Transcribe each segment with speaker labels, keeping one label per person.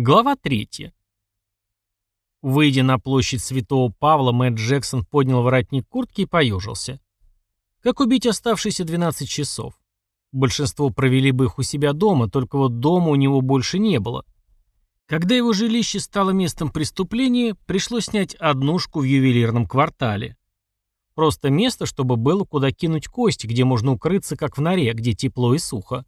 Speaker 1: Глава 3. Выйдя на площадь Святого Павла, Мэтт Джексон поднял воротник куртки и поежился. Как убить оставшиеся 12 часов? Большинство провели бы их у себя дома, только вот дома у него больше не было. Когда его жилище стало местом преступления, пришлось снять однушку в ювелирном квартале. Просто место, чтобы было куда кинуть кости, где можно укрыться, как в норе, где тепло и сухо.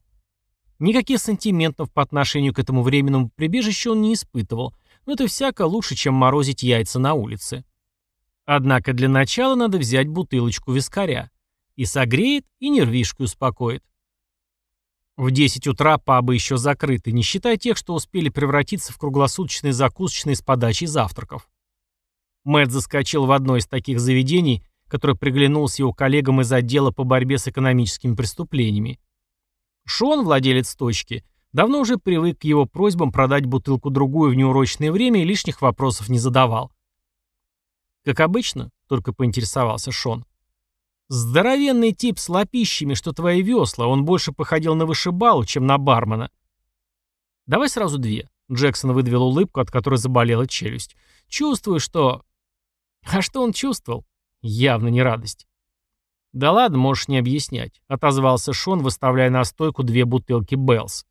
Speaker 1: Никаких сантиментов по отношению к этому временному прибежищу он не испытывал, но это всяко лучше, чем морозить яйца на улице. Однако для начала надо взять бутылочку вискаря. И согреет, и нервишку успокоит. В 10 утра пабы еще закрыты, не считая тех, что успели превратиться в круглосуточные закусочные с подачей завтраков. Мэтт заскочил в одно из таких заведений, которое приглянулось его коллегам из отдела по борьбе с экономическими преступлениями. Шон, владелец точки, давно уже привык к его просьбам продать бутылку-другую в неурочное время и лишних вопросов не задавал. «Как обычно», — только поинтересовался Шон. «Здоровенный тип с лопищами, что твои весла, он больше походил на вышибалу, чем на бармена». «Давай сразу две», — Джексон выдавил улыбку, от которой заболела челюсть. «Чувствую, что...» А что он чувствовал? Явно не радость. «Да ладно, можешь не объяснять», — отозвался Шон, выставляя на стойку две бутылки Беллс.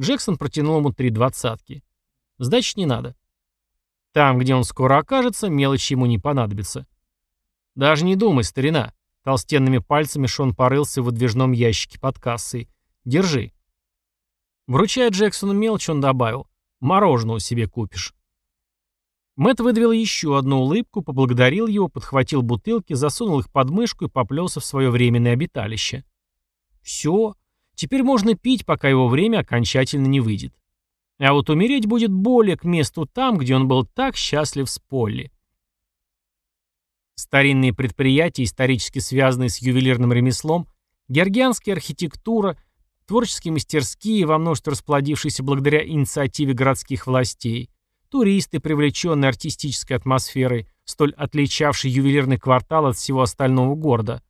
Speaker 1: Джексон протянул ему три двадцатки. «Сдачи не надо». Там, где он скоро окажется, мелочи ему не понадобится. «Даже не думай, старина». Толстенными пальцами Шон порылся в выдвижном ящике под кассой. «Держи». Вручая Джексону мелочь, он добавил. «Мороженого себе купишь». Мэтт выдавил еще одну улыбку, поблагодарил его, подхватил бутылки, засунул их под мышку и поплелся в свое временное обиталище. Все. Теперь можно пить, пока его время окончательно не выйдет. А вот умереть будет более к месту там, где он был так счастлив с Полли. Старинные предприятия, исторически связанные с ювелирным ремеслом, георгианская архитектура, творческие мастерские, во множестве расплодившиеся благодаря инициативе городских властей, туристы, привлеченные артистической атмосферой, столь отличавшей ювелирный квартал от всего остального города.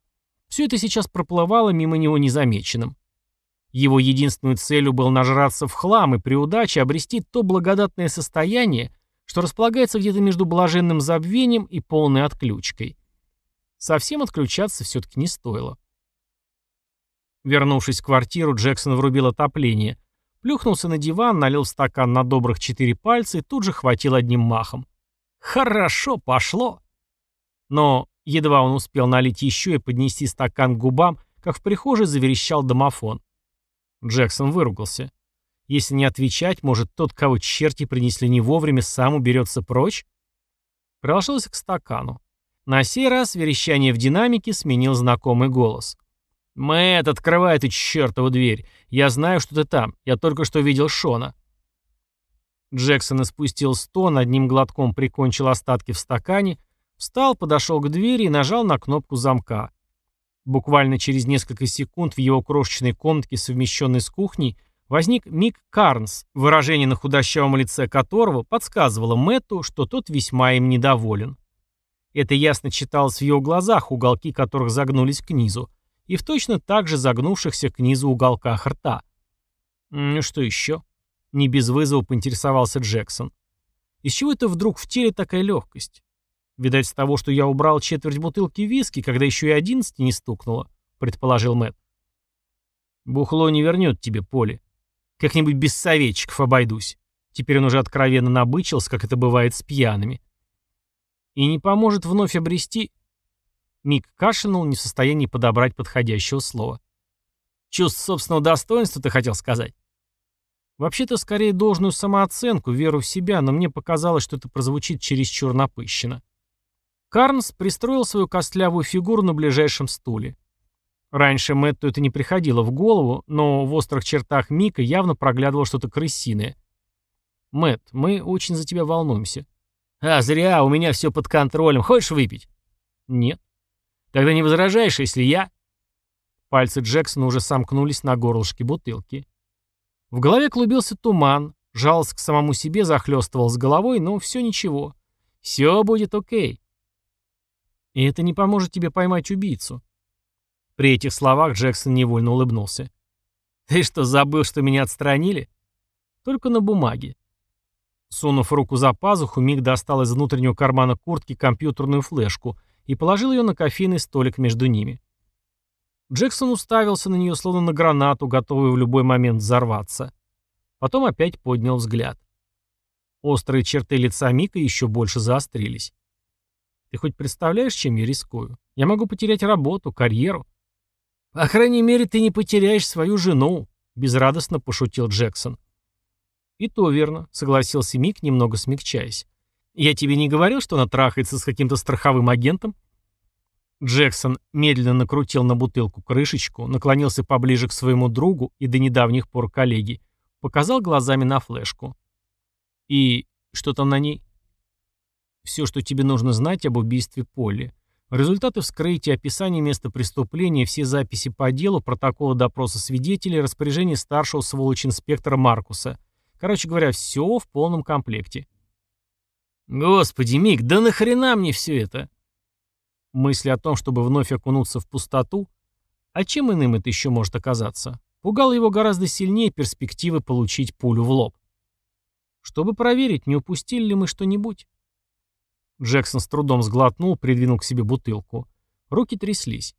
Speaker 1: Все это сейчас проплывало мимо него незамеченным. Его единственной целью было нажраться в хлам и при удаче обрести то благодатное состояние, что располагается где-то между блаженным забвением и полной отключкой. Совсем отключаться все-таки не стоило. Вернувшись в квартиру, Джексон врубил отопление, Плюхнулся на диван, налил стакан на добрых четыре пальца и тут же хватил одним махом. Хорошо пошло. Но едва он успел налить еще и поднести стакан к губам, как в прихожей заверещал домофон. Джексон выругался. Если не отвечать, может, тот, кого черти принесли не вовремя, сам уберется прочь? Приложился к стакану. На сей раз верещание в динамике сменил знакомый голос. «Мэтт, открывай эту чертову дверь. Я знаю, что ты там. Я только что видел Шона». Джексон испустил стон, одним глотком прикончил остатки в стакане, встал, подошел к двери и нажал на кнопку замка. Буквально через несколько секунд в его крошечной комнатке, совмещенной с кухней, возник Мик Карнс, выражение на худощавом лице которого подсказывало Мэтту, что тот весьма им недоволен. Это ясно читалось в его глазах, уголки которых загнулись к низу, и в точно так же загнувшихся к низу уголках рта. «Ну что еще?» — не без вызова поинтересовался Джексон. «Из чего это вдруг в теле такая легкость? Видать, с того, что я убрал четверть бутылки виски, когда еще и одиннадцати не стукнуло», — предположил Мэтт. «Бухло не вернет тебе поле. Как-нибудь без советчиков обойдусь». Теперь он уже откровенно набычился, как это бывает с пьяными. «И не поможет вновь обрести...» Мик кашлянул, не в состоянии подобрать подходящего слова. «Чувство собственного достоинства, ты хотел сказать?» «Вообще-то скорее должную самооценку, веру в себя, но мне показалось, что это прозвучит чересчур напыщенно». Карнс пристроил свою костлявую фигуру на ближайшем стуле. Раньше Мэтту это не приходило в голову, но в острых чертах Мика явно проглядывало что-то крысиное. «Мэтт, мы очень за тебя волнуемся». «А, зря, у меня все под контролем. Хочешь выпить?» «Нет». Тогда не возражаешь, если я...» Пальцы Джексона уже сомкнулись на горлышке бутылки. В голове клубился туман, жалость к самому себе захлестывал с головой, но все ничего. Все будет окей. И это не поможет тебе поймать убийцу. При этих словах Джексон невольно улыбнулся. «Ты что, забыл, что меня отстранили?» «Только на бумаге. Сунув руку за пазуху, Мик достал из внутреннего кармана куртки компьютерную флешку и положил ее на кофейный столик между ними. Джексон уставился на нее, словно на гранату, готовую в любой момент взорваться. Потом опять поднял взгляд. Острые черты лица Мика еще больше заострились. «Ты хоть представляешь, чем я рискую? Я могу потерять работу, карьеру». «По крайней мере, ты не потеряешь свою жену», — безрадостно пошутил Джексон. «И то верно», — согласился Мик, немного смягчаясь. «Я тебе не говорил, что она трахается с каким-то страховым агентом?» Джексон медленно накрутил на бутылку крышечку, наклонился поближе к своему другу и до недавних пор коллеге, показал глазами на флешку. «И что там на ней?» «Все, что тебе нужно знать об убийстве Полли. Результаты вскрытия, описание места преступления, все записи по делу, протоколы допроса свидетелей, распоряжение старшего сволочь-инспектора Маркуса. Короче говоря, все в полном комплекте». «Господи, Мик, да нахрена мне все это?» Мысли о том, чтобы вновь окунуться в пустоту, а чем иным это еще может оказаться, пугало его гораздо сильнее перспективы получить пулю в лоб. Чтобы проверить, не упустили ли мы что-нибудь. Джексон с трудом сглотнул, придвинул к себе бутылку. Руки тряслись.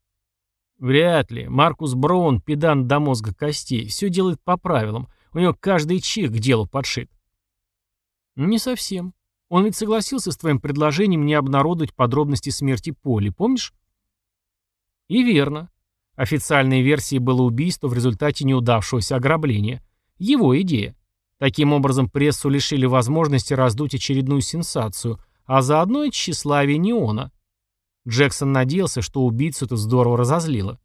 Speaker 1: Вряд ли. Маркус Браун, педант до мозга костей, все делает по правилам. У него каждый чих к делу подшит. Не совсем. Он ведь согласился с твоим предложением не обнародовать подробности смерти Поли, помнишь? И верно. Официальной версией было убийство в результате неудавшегося ограбления. Его идея. Таким образом, прессу лишили возможности раздуть очередную сенсацию, а заодно и тщеславие Неона. Джексон надеялся, что убийцу это здорово разозлило.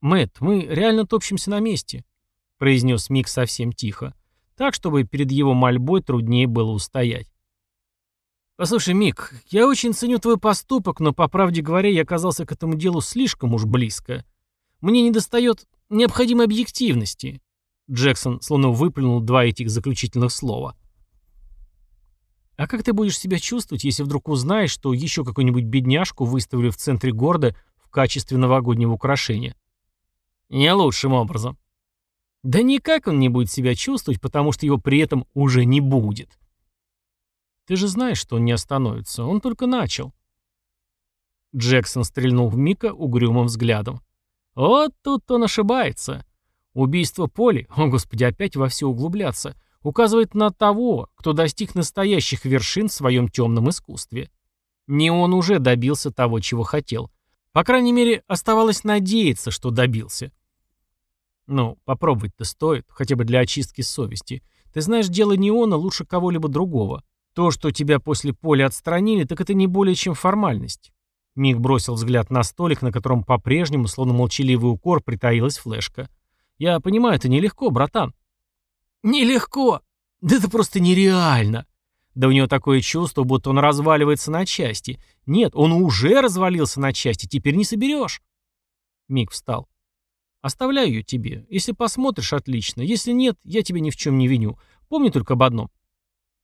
Speaker 1: Мэт, мы реально топчемся на месте», — произнес Мик совсем тихо, так, чтобы перед его мольбой труднее было устоять. «Послушай, Мик, я очень ценю твой поступок, но, по правде говоря, я оказался к этому делу слишком уж близко. Мне недостает необходимой объективности». Джексон словно выплюнул два этих заключительных слова. «А как ты будешь себя чувствовать, если вдруг узнаешь, что еще какую-нибудь бедняжку выставили в центре города в качестве новогоднего украшения?» «Не лучшим образом». «Да никак он не будет себя чувствовать, потому что его при этом уже не будет». Ты же знаешь, что он не остановится. Он только начал. Джексон стрельнул в Мика угрюмым взглядом. Вот тут он ошибается. Убийство Поли, о господи, опять во все углубляться, указывает на того, кто достиг настоящих вершин в своем темном искусстве. Не он уже добился того, чего хотел. По крайней мере, оставалось надеяться, что добился. Ну, попробовать-то стоит, хотя бы для очистки совести. Ты знаешь, дело не он, а лучше кого-либо другого. То, что тебя после поля отстранили, так это не более чем формальность. Миг бросил взгляд на столик, на котором по-прежнему, словно молчаливый укор, притаилась флешка. Я понимаю, это нелегко, братан. Нелегко? Да это просто нереально. Да у него такое чувство, будто он разваливается на части. Нет, он уже развалился на части, теперь не соберешь. Миг встал. Оставляю ее тебе. Если посмотришь, отлично. Если нет, я тебя ни в чем не виню. Помни только об одном.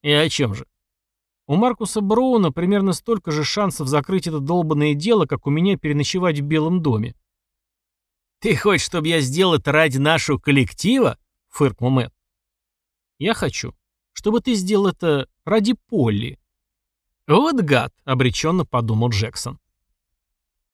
Speaker 1: И о чем же? У Маркуса Броуна примерно столько же шансов закрыть это долбанное дело, как у меня переночевать в Белом доме. «Ты хочешь, чтобы я сделал это ради нашего коллектива?» — фыркнул Мэтт. «Я хочу, чтобы ты сделал это ради Полли». «Вот гад!» — обреченно подумал Джексон.